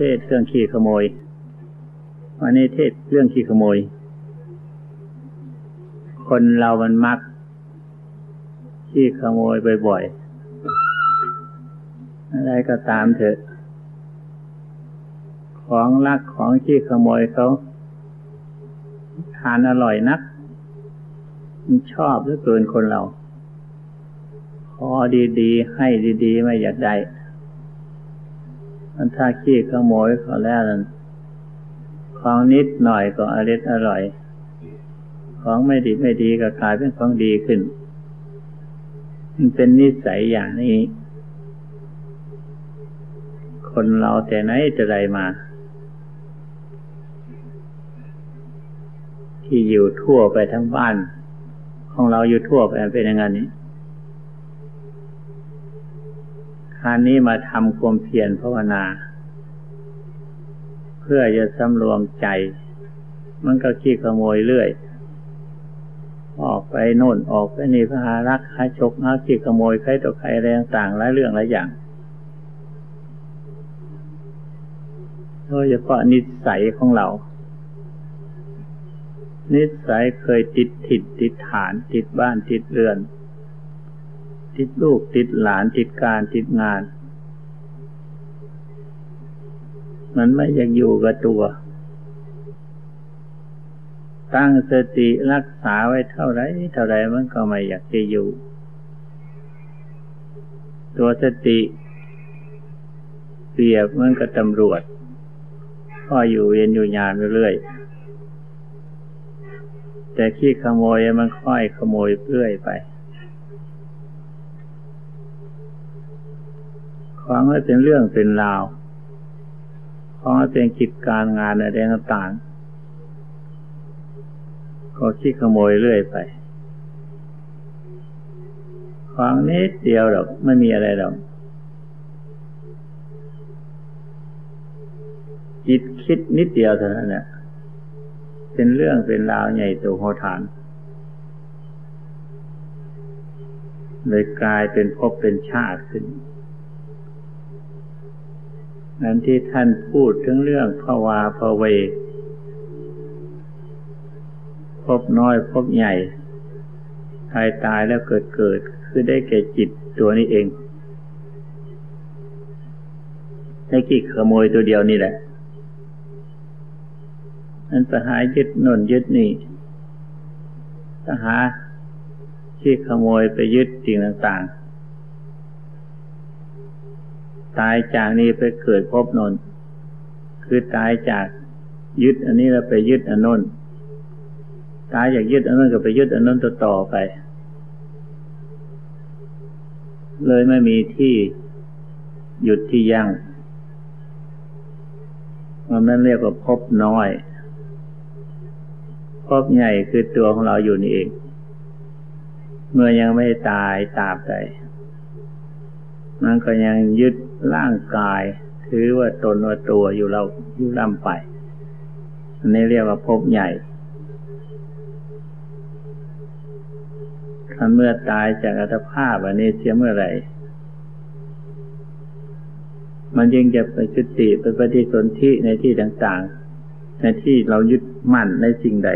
เทศเรื่องขี้ขโมย วันนี้เทศเรื่องขี้ขโมย คนเรามันมักขี้ขโมยบ่อยๆ อะไรก็ตามเถอะ ของลักของขี้ขโมยเขาทานอร่อยนัก มันชอบเหลือเกินคนเรา ขอดีๆ ให้ดีๆ ไม่อยากได้ มันถ้าขี้ขโมยเขาแล้วนั้นของนิดหน่อยก็อร่อยอร่อย ของไม่ดีไม่ดีก็กลายเป็นของดีขึ้น มันเป็นนิสัยอย่างนี้ คนเราแต่ไหนจะไรมา ที่อยู่ทั่วไปทั้งบ้าน ของเราอยู่ทั่วไปเป็นอย่างนี้ คราวนี้มาทำความเพียรภาวนา เพื่อจะสำรวมใจ มันก็ขี้ขโมยเรื่อย ออกไปโน่นออกไปนี่พารักหาชกหาขี้ขโมยใครต่อใครแรงต่างหลายเรื่องหลายอย่างโดยเฉพาะนิสัยของเรา นิสัยเคยติดถิดติดฐานติดบ้านติดเรือน ติดลูกติดหลานติดการติดงาน มันไม่อยากอยู่กับตัว ตั้งสติรักษาไว้เท่าไรเท่าไรมันก็ไม่อยากจะอยู่ ตัวสติเปรียบมันก็ตำรวจพ่ออยู่เวียนอยู่ยานเรื่อยแต่ขี้ขโมยมันค่อยขโมยเรื่อยไป ฟังให้เป็นเรื่องเป็นราวฟังให้เป็นกิจการงานอะไรต่างๆก็ขี้ขโมยเรื่อยไปฟังนิดเดียวหรอกไม่มีอะไรหรอกจิตคิดนิดเดียวเท่านั้นแหละเป็นเรื่องเป็นราวใหญ่โตโหฐาน เลยกลายเป็นภพเป็นชาติขึ้น นั้นที่ท่านพูดถึงเรื่องภาวาภเว พบน้อยพบใหญ่ ตายตายแล้วเกิดเกิด คือได้แก่จิตตัวนี้เองให้กี่ขโมยตัวเดียวนี่แหละนั้นไปหายึดนนยึดนี่ไปหาที่ขโมยไปยึดสิ่งต่างๆ ตายจากนี้ไปเกิดพบนนคือตายจากยึดอันนี้แล้วไปยึดอันนนตายจากยึดอันนั้นก็ไปยึดอันนั้นต่อต่อไป เลยไม่มีที่หยุดที่ยั่งมันนั่นเรียกว่าพบน้อย พบใหญ่คือตัวของเราอยู่นี่เอง เมื่อยังไม่ตายตาบใดมันก็ยังยึด ร่างกายถือว่าตนว่าตัวอยู่เราอยู่ล่ำไป อันนี้เรียกว่าภพใหญ่คันเมื่อตายจากอัตภาพอันนี้เสียเมื่อไหร่ มันยังจะไปจุติไปปฏิสนธิในที่ต่างๆ ในที่เรายึดมั่นในสิ่งใด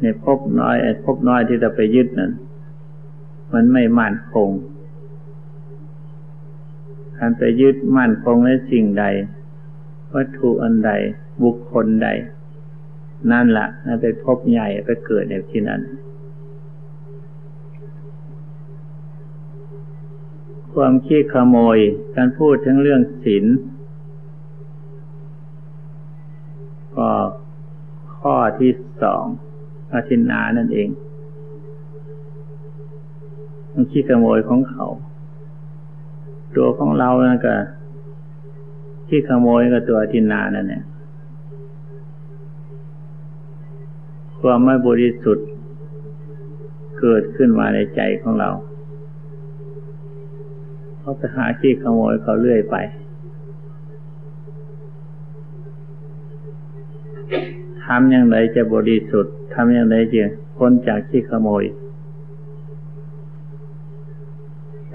ในภพน้อยภพน้อยที่เราไปยึดนั้น มันไม่มั่นคงการไปยึดมั่นคงในสิ่งใด วัตถุอันใด บุคคลใด นั่นละนั่นไปพบใหญ่ไปเกิดในที่นั้น ความขี้ขโมยการพูดถึงเรื่องศีลก็ข้อที่สองอาทินานั่นเอง มันขี้ขโมยของเขา ตัวของเรานะก็ขี้ขโมยกับตัวทินนานั่นเนี่ยความไม่บริสุทธิ์เกิดขึ้นมาในใจของเราเขาไปหาขี้ขโมยเขาเรื่อยไปทำอย่างไรจะบริสุทธิ์ทำอย่างไรจะพ้นจากขี้ขโมย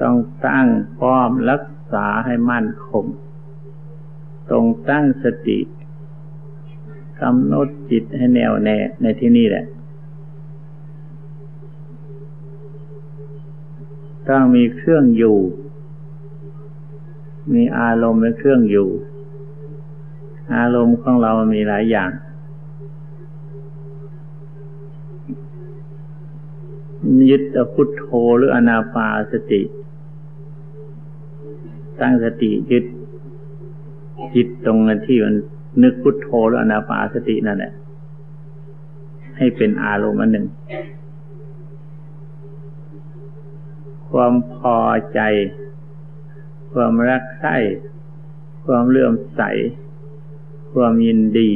ต้องตั้งพร้อมรักษาให้มั่นคงตรงตั้งสติกำหนดจิตให้แน่วแน่ในที่นี่แหละ ต้องมีเครื่องอยู่ มีอารมณ์เป็นเครื่องอยู่ อารมณ์ของเรามีหลายอย่างยึดพุทโธหรืออนาปาสติ ตั้งสติยึดจิตตรงนั้นที่มันนึกพุทโธหรืออนาปาสตินั่นแหละให้เป็นอารมณ์อันหนึ่ง ความพอใจ ความรักใคร่ความเลื่อมใส ความยินดี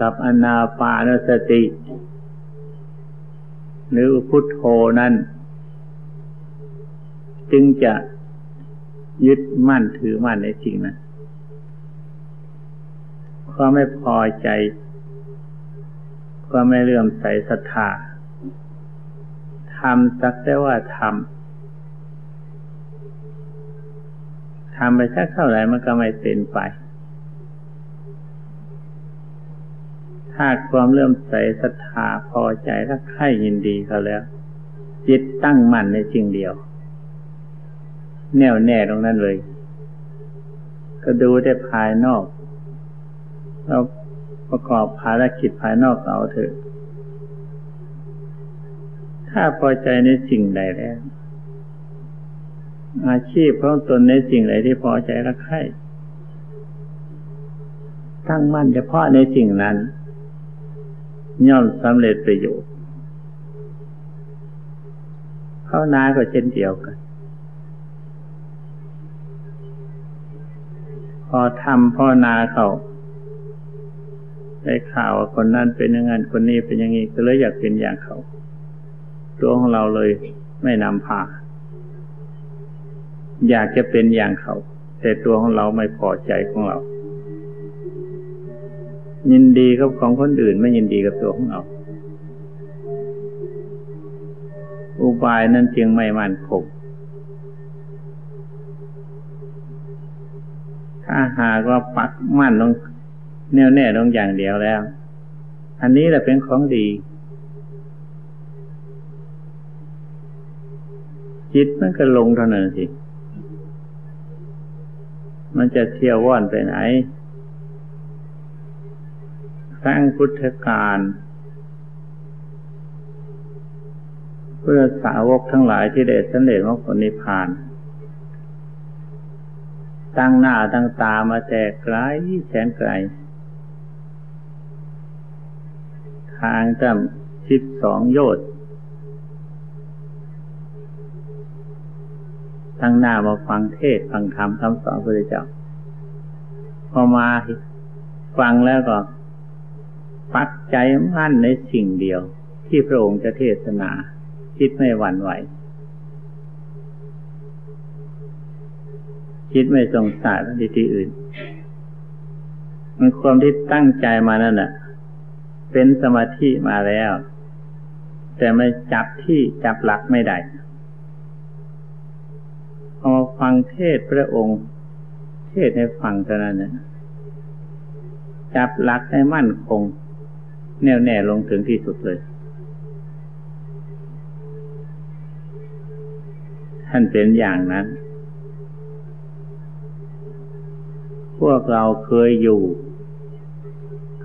กับอนาปานสติ หรือพุทโธนั้น จึงจะ ยึดมั่นถือมั่นในจริงนะความไม่พอใจ ความไม่เลื่อมใสศรัทธาทำสักแต่ว่าทำทำไปสักเท่าไหร่มันก็ไม่เป็นไป ถ้าความเลื่อมใสศรัทธาพอใจรักใครยินดีเขาแล้ว จิตตั้งมั่นในจริงเดียว แน่วแน่ตรงนั้นเลย ก็ดูได้ภายนอกเราประกอบภารกิจภายนอกเอาเถอะ ถ้าพอใจในสิ่งใดแล้ว อาชีพของตนในสิ่งใดที่พอใจรักใคร่ตั้งมั่นเฉพาะในสิ่งนั้น ย่อมสำเร็จประโยชน์เข้านาก็เช่นเดียวกัน พอทำพ่อนาเขาได้ข่าวว่าคนนั้นเป็นอย่างนั้นคนนี้เป็นอย่างนี้ก็เลยอยากเป็นอย่างเขาตัวของเราเลยไม่นำพาอยากจะเป็นอย่างเขา แต่ตัวของเราไม่พอใจของเรา ยินดีกับของคนอื่นไม่ยินดีกับตัวของเรา อุบายนั้นจึงไม่มั่นคง ถ้าหากว่าปักมั่นลงแน่วแน่ลงอย่างเดียวแล้ว อันนี้แหละเป็นของดี จิตมันก็ลงเท่านั้นสิ มันจะเที่ยวว่อนไปไหนสร้างพุทธการเพื่อสาวกทั้งหลายที่ได้สำเร็จมรรคผลนิพพาน ตั้งหน้าตั้งตามาแต่ไกลแสนไกล ทางจำสิบสองโยชน์ทั้งหน้ามาฟังเทศฟังธรรมคำสอนพระเจ้าพอมาฟังแล้วก็ปักใจมั่นในสิ่งเดียว ที่พระองค์จะเทศนา คิดไม่หวั่นไหว คิดไม่สงสารที่ที่อื่น มันความที่ตั้งใจมานั่นแหะเป็นสมาธิมาแล้ว แต่ไม่จับที่จับหลักไม่ได้พอฟังเทศพระองค์ เทศให้ฟังเท่านั้นนะจับหลักให้มั่นคง แน่วแน่ลงถึงที่สุดเลยท่านเป็นอย่างนั้น พวกเราเคยอยู่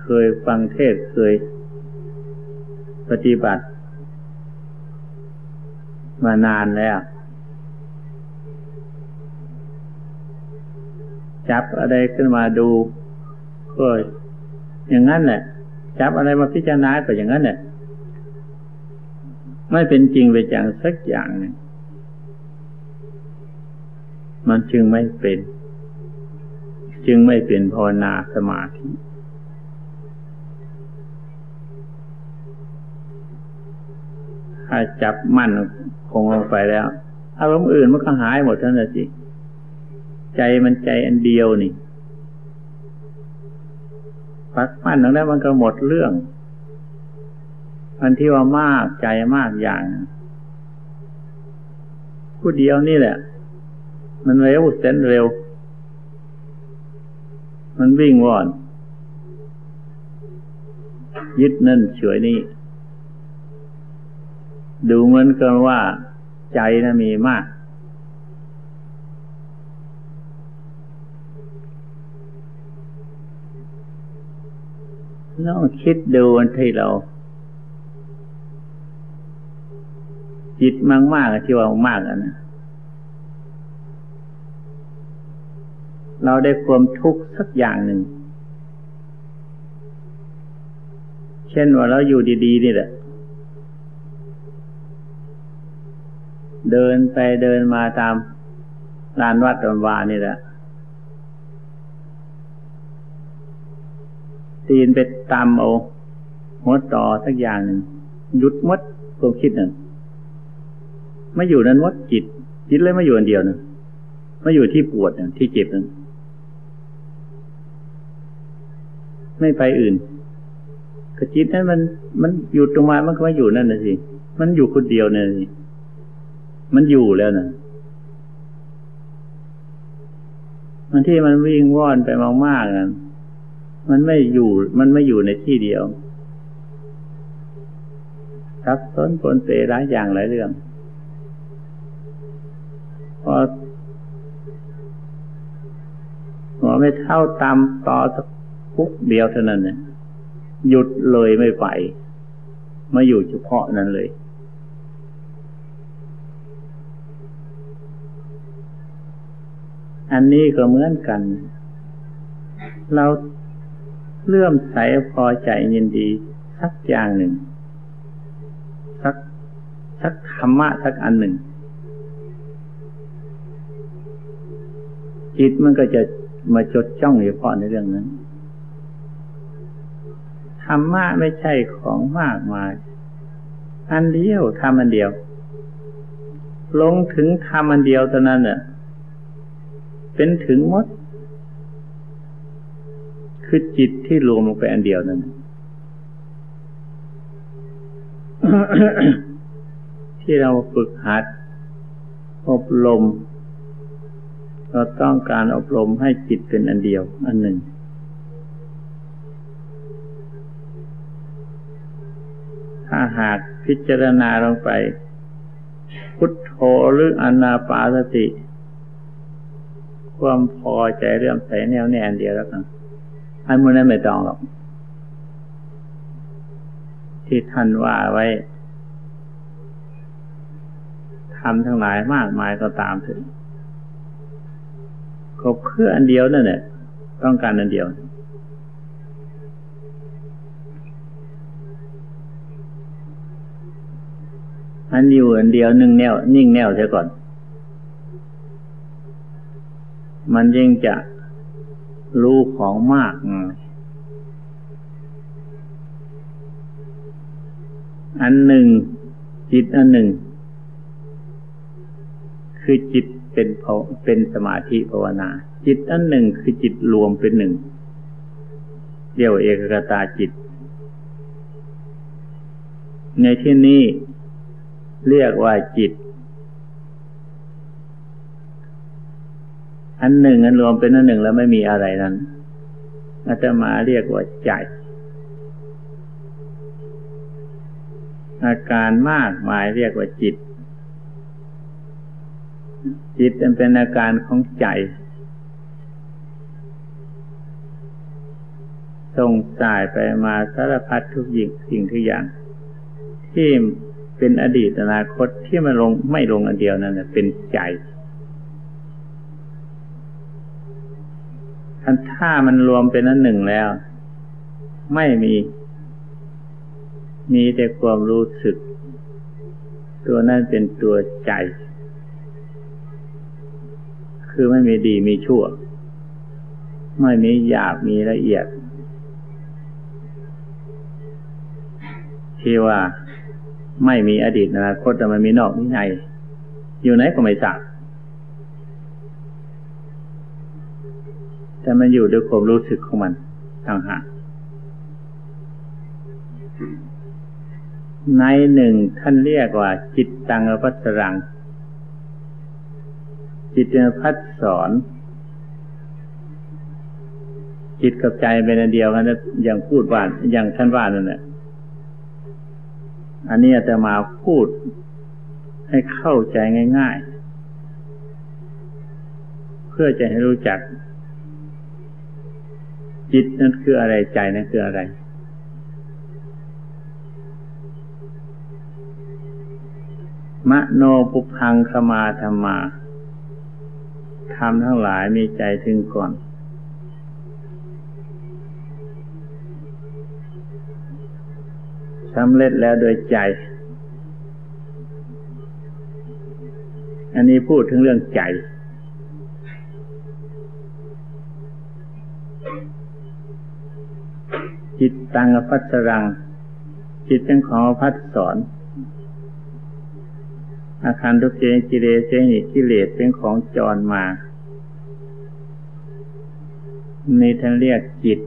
เคยฟังเทศเคย ปฏิบัติ มานานแล้ว จับอะไรขึ้นมาดูก็อย่างนั้นแหละจับอะไรมาพิจารณาก็อย่างนั้นแหละไม่เป็นจริงไปอย่างสักอย่างหนึ่งมันจึงไม่เป็น จึงไม่เป็นภาวนาสมาธิ ถ้าจับมั่นคงลงไปแล้ว อารมณ์อื่นมันก็หายหมดทั้งนั้นสิ ใจมันใจอันเดียวนี่ปักมั่นตรงนั้นมันก็หมดเรื่องอันที่ว่ามากใจมากอย่างผู้เดียวนี่แหละ มันเร็วเส้นเร็ว มันวิ่งว่อน ยึดนั่นเฉยนี่ดูเหมือนกันว่า ใจนะมีมาก ลองคิดดูวันที่เรา จิตมากมากที่ว่ามากอันนะ เราได้ความทุกข์สักอย่างหนึ่ง เช่นว่าเราอยู่ดี ๆ นี่แหละ เดินไปเดินมาตามลานวัดตอนวานี่แหละตีนไปตามเอาหัวต่อสักอย่างหนึ่งหยุดมดความคิดหนึ่งไม่อยู่นั้นมดจิต จิตเลยไม่อยู่อันเดียวหนึ่งไม่อยู่ที่ปวดหนึ่งที่เจ็บหนึ่ง ไม่ไปอื่นกระจิตนั้นมัน มันอยู่ตรงมามันก็ไม่อยู่นั่นนะสิมันอยู่คนเดียวเนี่ยสิมันอยู่แล้วนะมันที่มันวิ่งว่อนไปมากๆนั้นมันไม่อยู่ มันไม่อยู่ในที่เดียวทับซ้อนปนเปหลายอย่างหลายเรื่อง พอหัวไม่เท่าตามต่อ สักคุกเดียวเท่านั้นเนี่ยหยุดเลยไม่ไปมาอยู่เฉพาะนั้นเลย อันนี้ก็เหมือนกัน เราเลื่อมใสพอใจยินดี สักอย่างหนึ่ง สักสักธรรมะสักอันหนึ่ง จิตมันก็จะมาจดจ้องเฉพาะในเรื่องนั้น รรมะไม่ใช่ของมากมาย อันเดียวทำอันเดียว ลงถึงทำอันเดียวตอนนั้นเน่ะ เป็นถึงมด คือจิตที่รวมลงไปอันเดียวนั้นที่เราฝึกหัด อบรม เราต้องการอบรมให้จิตเป็นอันเดียว อันหนึ่ง ถ้าหากพิจารณาลงไป พุทโธหรืออนาปาสติ ความพอใจเรื่องใส่แนวแน่อันเดียวแล้วกันอันมันนั้นไม่ต้องหรอก ที่ท่านว่าไว้ทำทั้งหลายมากมายก็ตามถึงก็เพื่ออันเดียวนั่นแหละต้องการอันเดียว อันอยู่อันเดียวหนึ่งแนว นิ่งแนวเสียก่อน มันยิ่งจะรู้ของมากอันหนึ่ง จิตอันหนึ่ง คือจิตเป็นเป็นสมาธิภาวนา จิตอันหนึ่งคือจิตรวมเป็นหนึ่งเรียกว่าเอกกตาจิต ในที่นี้ เรียกว่าจิต อันหนึ่งอันรวมเป็นอันหนึ่งแล้วไม่มีอะไรนั้นอาตมาเรียกว่าใจ อาการมากมายเรียกว่าจิต จิตเป็นอาการของใจส่งสายไปมาสารพัดทุกอยิ่งสิ่งทุกอย่างที่ เป็นอดีตอนาคตที่มันลงไม่ลงอันเดียวนั่นเป็นใจอันถ้ามันรวมเป็นอันหนึ่งแล้ว ไม่มี มีแต่ความรู้สึก ตัวนั้นเป็นตัวใจ คือไม่มีดีมีชั่ว ไม่มีหยาบมีละเอียด ที่ว่า ไม่มีอดีตอนาคตแต่มันมีนอกมีในอยู่ไหนก็ไม่ทราบแต่มันอยู่ด้วยความรู้สึกของมันต่างหากในหนึ่งท่านเรียกว่า จิตตังอภัสรัง จิตเนพัดสอนจิตกับใจเป็นอันเดียวกันนะอย่างพูดว่าอย่างท่านว่านั่นแหละ อันนี้จะมาพูดให้เข้าใจง่าย ๆ เพื่อจะให้รู้จัก จิตนั้นคืออะไรใจนั้นคืออะไร มโนปุพังขมาธรรมาทำทั้งหลายมีใจถึงก่อน สำเร็จแล้วโดยใจ อันนี้พูดถึงเรื่องใจ จิตตังอภัสรัง จิตเป็นของพัดสอน อาคารทุกเจกิเลเจนิกิเลสเป็นของจรมานี่ท่านเรียกจิต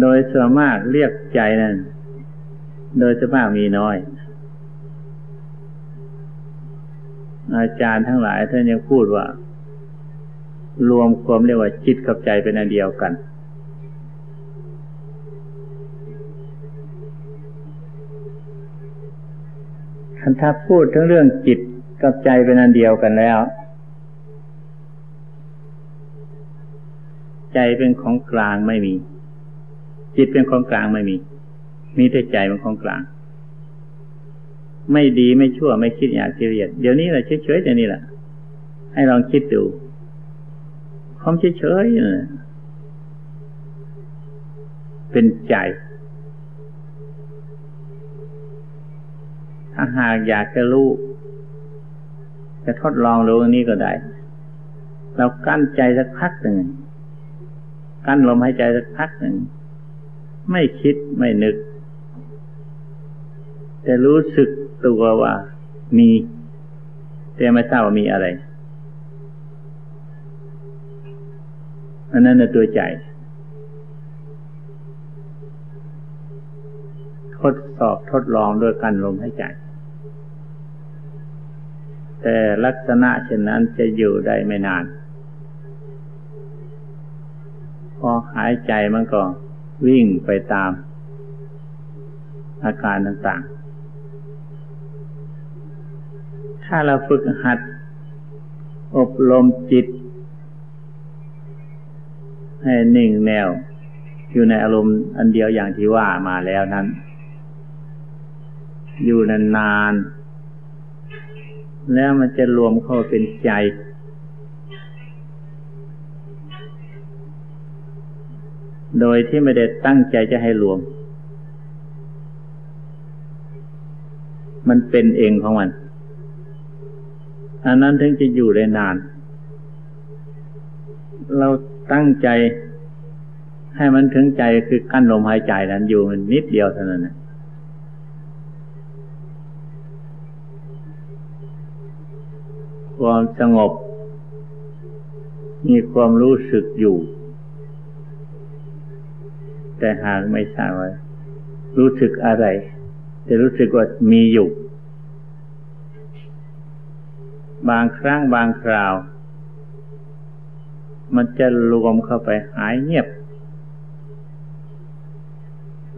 โดยส่วนมากเรียกใจนั่นโดยส่วนมากมีน้อย อาจารย์ทั้งหลายท่านยังพูดว่า รวมความเรียกว่าจิตกับใจเป็นอันเดียวกัน คันถ้าพูดถึงเรื่องจิตกับใจเป็นอันเดียวกันแล้ว ใจเป็นของกลางไม่มี จิตเป็นของกลางไม่มี มีแต่ใจเป็นของกลาง ไม่ดีไม่ชั่วไม่คิดอยากเลียดเดี๋ยวนี้แหละเฉยๆเดี๋ยวนี้แหละให้ลองคิดดูความเฉยๆเป็นใจ ถ้าหากอยากจะรู้จะทดลองรู้อันนี้ก็ได้ เรากั้นใจสักพักหนึ่ง กั้นลมหายใจสักพักหนึ่ง ไม่คิดไม่นึก แต่รู้สึกตัวว่ามี แต่ไม่ทราบว่ามีอะไร อันนั้นในตัวใจทดสอบทดลองด้วยการลมหายใจ แต่ลักษณะเช่นนั้นจะอยู่ได้ไม่นาน พอหายใจมันก็ วิ่งไปตามอาการต่างๆ ถ้าเราฝึกหัด อบรมจิต ให้นิ่งแนว อยู่ในอารมณ์อันเดียวอย่างที่ว่ามาแล้วนั้น อยู่นานๆ แล้วมันจะรวมเข้าเป็นใจ โดยที่ไม่ได้ตั้งใจจะให้รวม มันเป็นเองของมัน อันนั้นถึงจะอยู่ได้นาน เราตั้งใจให้มันถึงใจคือกั้นลมหายใจนั้นอยู่มันนิดเดียวเท่านั้นความสงบ มีความรู้สึกอยู่ แต่หากไม่ทราบว่ารู้สึกอะไรแต่รู้สึกว่ามีอยู่ บางครั้งบางคราว มันจะรวมเข้าไปหายเงียบ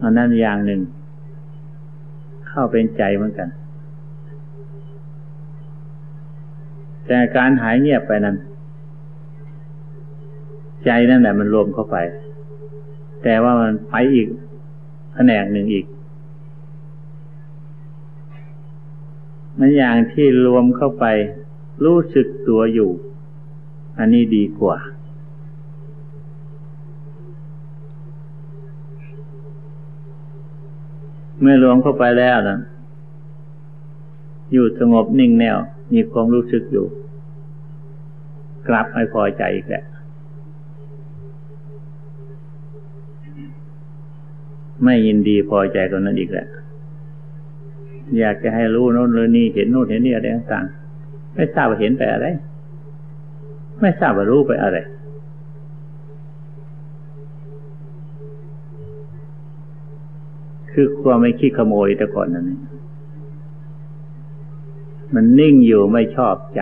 อันนั้นอย่างหนึ่ง เข้าเป็นใจเหมือนกัน แต่การหายเงียบไปนั้น ใจนั่นแหละมันรวมเข้าไป แต่ว่ามันไปอีกแผนกหนึ่งอีก มันอย่างที่รวมเข้าไป รู้สึกตัวอยู่ อันนี้ดีกว่า เมื่อรวมเข้าไปแล้วนะอยู่สงบนิ่งแนว มีความรู้สึกอยู่ กลับไม่พอใจอีกแหละ ไม่ยินดีพอใจตรงนั้นอีกแหละอยากจะให้รู้โน่นรู้นี่เห็นโน่นเห็นนี่อะไรต่างๆไม่ทราบว่าเห็นไปอะไร ไม่ทราบว่ารู้ไปอะไร คือความไม่คิดขโมยแต่ก่อนนั้นมันนิ่งอยู่ไม่ชอบใจ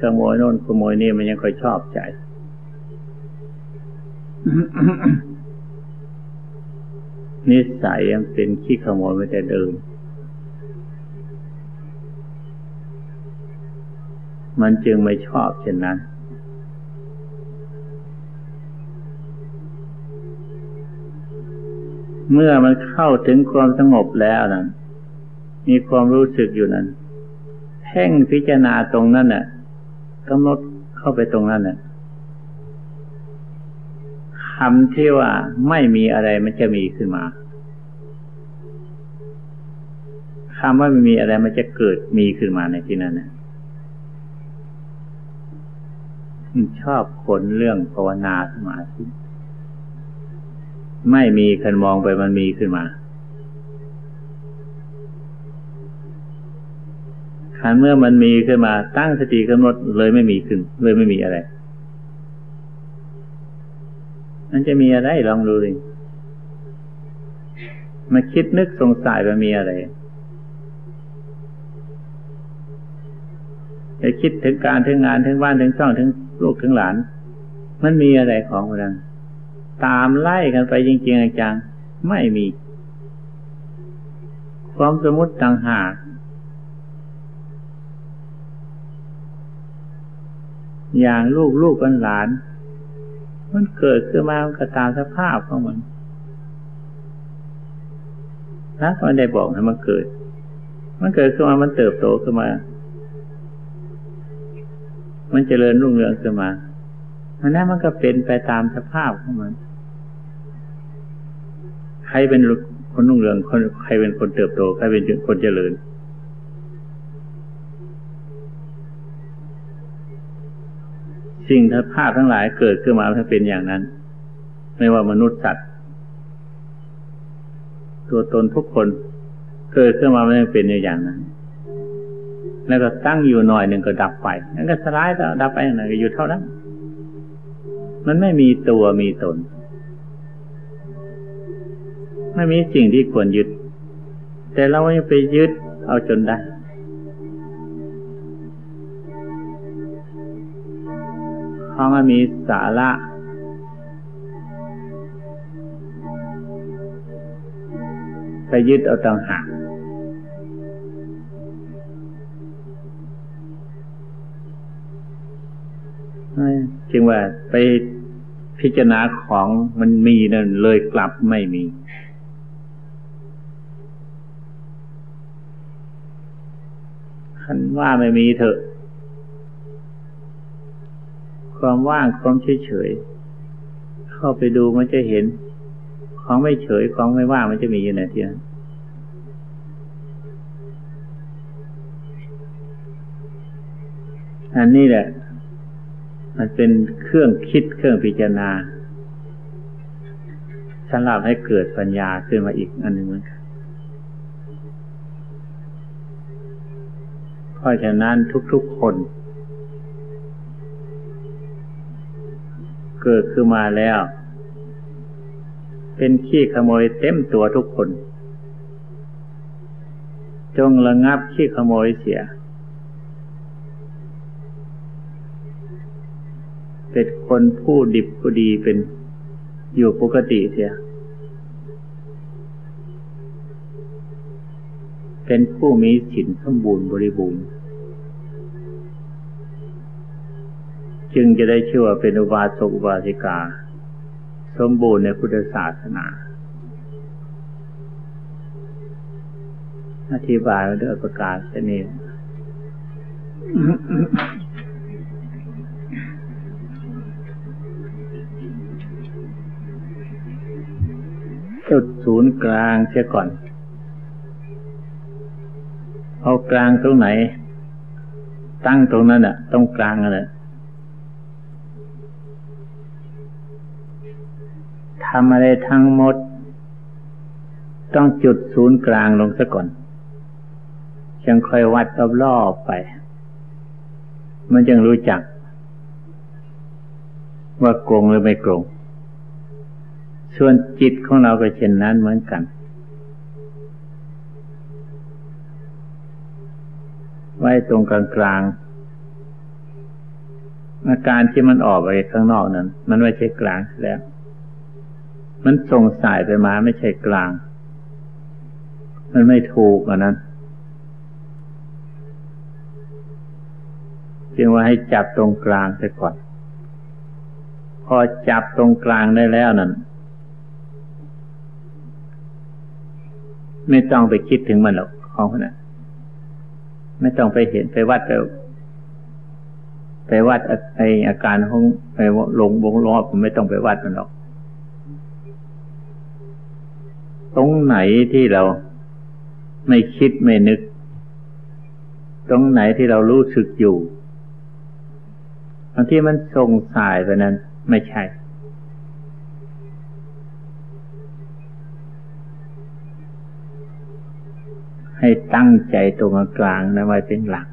ขโมยโน่นขโมยนี่มันยังค่อยชอบใจ นิสัยยังเป็นขี้ขโมยไมาแต่เดิมมันจึงไม่ชอบเช่นนั้น เมื่อมันเข้าถึงความสงบแล้วนั้นมีความรู้สึกอยู่นั้นเพ่งพิจารณาตรงนั้นน่ะกำหนดเข้าไปตรงนั้นน่ะ คำที่ว่าไม่มีอะไรมันจะมีขึ้นมาคำว่าไม่มีอะไรมันจะเกิดมีขึ้นมาในที่นั้นน่ะชอบคนเรื่องภาวนาสมาธิไม่มีคันมองไปมันมีขึ้นมาขันเมื่อมันมีขึ้นมา ตั้งสติกำหนดเลยไม่มีขึ้น เลยไม่มีอะไร มันจะมีอะไรลองดูดิมาคิดนึกสงสัยว่ามีอะไรจะคิดถึงการถึงงานถึงบ้านถึงช่องถึงลูกถึงหลาน มันมีอะไรของมันตามไล่กันไปจริงๆจังไม่มี ความสมมติต่างหากอย่างลูกลูกกันหลาน มันเกิดขึ้นมามันก็ตามสภาพของมันนะมันได้บอกให้มันเกิด มันเกิดขึ้นมามันเติบโตขึ้นมา มันเจริญรุ่งเรืองขึ้นมาอันนั้นมันก็เป็นไปตามสภาพของมัน ใครเป็นคนรุ่งเรืองคนใครเป็นคนเติบโต ใครเป็นคนเจริญ สิ่งทั้งภาพทั้งหลายเกิดขึ้นมาเป็นอย่างนั้น ไม่ว่ามนุษย์สัตว์ ตัวตนทุกคนเกิดขึ้นมาไม่เป็นอย่างนั้น แล้วก็ตั้งอยู่หน่อยหนึ่งก็ดับไปแล้วก็สลายแล้วดับไปอย่างไรก็อยู่เท่านั้น มันไม่มีตัวมีตน ไม่มีสิ่งที่ควรยึด แต่เราไม่ไปยึดเอาจนได้ เพราะมันมีสาระไปยึดเอาต่างหากจึงว่าไปพิจารณาของมันมีนั่นเลยกลับไม่มี คันว่าไม่มีเถอะ ความว่างความเฉยเฉยเข้าไปดูมันจะเห็น ของไม่เฉยของไม่ว่างมันจะมีอยู่ไหนที่นั้นอันนี้แหละ มันเป็นเครื่องคิดเครื่องพิจารณาสำหรับให้เกิดปัญญาขึ้นมาอีกอันหนึ่งเหมือนกันเพราะฉะนั้นทุกๆคน เกิดขึ้นมาแล้ว เป็นขี้ขโมยเต็มตัวทุกคน จงระงับขี้ขโมยเสีย เป็นคนผู้ดิบผู้ดีเป็นอยู่ปกติเสีย เป็นผู้มีสินสมบูรณ์บริบูรณ์ จึงจะได้ชื่อว่าเป็นอุบาสกอุบาสิกา สมบูรณ์ในพุทธศาสนา อธิบายด้วยประกาศชนิดจุดศูนย์กลางเสียก่อน เอากลางตรงไหน ตั้งตรงนั้นอะตรงกลางนั่นแหละ ทำอะไรทั้งหมด ต้องจุดศูนย์กลางลงซะก่อนยังค่อยวัดรอบๆไป มันจึงรู้จัก ว่าโกงหรือไม่โกง ส่วนจิตของเราก็เช่นนั้นเหมือนกัน ไว้ตรงกลางกลางอาการที่มันออกไปข้างนอกนั้น มันไม่ใช่กลางแล้ว มันส่งสายไปมาไม่ใช่กลาง มันไม่ถูกอันนั้นจึงว่าให้จับตรงกลางไปก่อน พอจับตรงกลางได้แล้วนั่นไม่ต้องไปคิดถึงมันหรอกของนั้นไม่ต้องไปเห็นไปวัดไปไปวัดไออาการของไปหลงวงล้อผมไม่ต้องไปวัดมันหรอก ตรงไหนที่เราไม่คิดไม่นึก ตรงไหนที่เรารู้สึกอยู่บางที่มันส่งสายไปนั้น ไม่ใช่ ให้ตั้งใจตรงกลางนะไว้เป็นหลัก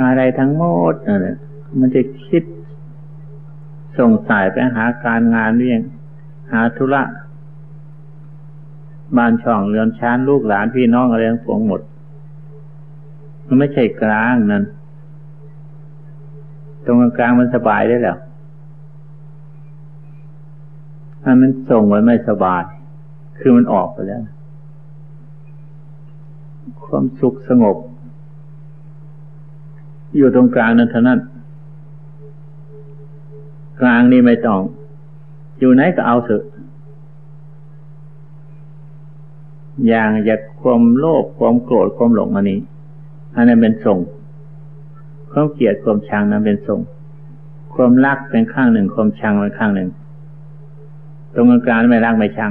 อะไรทั้งหมดนั่นแหละมันจะคิดส่งสายไปหาการงานเรื่องหาธุระ บ้านช่องเรือนชานลูกหลานพี่น้องอะไรทั้งปวงหมด มันไม่ใช่กลางนั่น ตรงกลางมันสบายได้แล้วถ้ามันส่งไว้ไม่สบาย คือมันออกไปแล้ว ความสุขสงบ อยู่ตรงกลางนั้นเท่านั้น กลางนี่ไม่ต้อง อยู่ไหนก็เอาเถอะ อย่างอยากความโลภความโกรธความหลงมานี้ อันนั้นเป็นส่งความเกลียดความชังนั้นเป็นทรงความรักเป็นข้างหนึ่งความชังเป็นข้างหนึ่ง ตรงกลางไม่รักไม่ชัง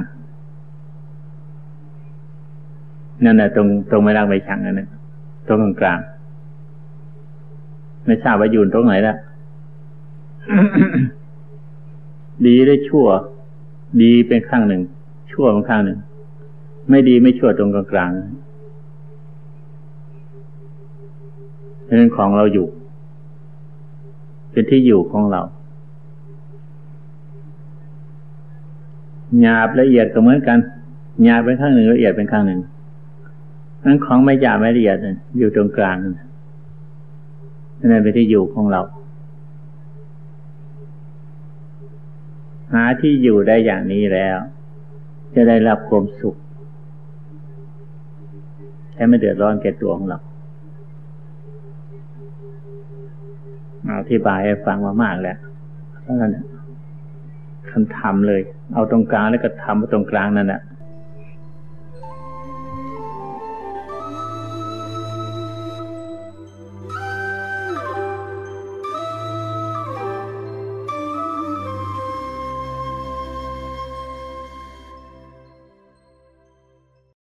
นั่นแหละตรงตรงไม่รักไม่ชังนั่นแหละตรงกลางไม่ทราบว่าอยู่ตรงไหนละดีได้ชั่ว ดีเป็นข้างหนึ่ง ชั่วเป็นข้างหนึ่ง ไม่ดีไม่ชั่วตรงกลางกลางเป็นของเราอยู่ เป็นที่อยู่ของเราหยาบละเอียดก็เหมือนกันหยาบเป็นข้างหนึ่งละเอียดเป็นข้างหนึ่งนั้นของไม่หยาบไม่ละเอียดอยู่ตรงกลางนั่นเป็นที่อยู่ของเรา หาที่อยู่ได้อย่างนี้แล้ว จะได้รับความสุข แค่ไม่เดือดร้อนแก่ตัวของเราอธิบายให้ฟังมามากแล้วนั่นคันทำเลย เอาตรงกลางแล้วก็ทำตรงกลางนั่นแหละ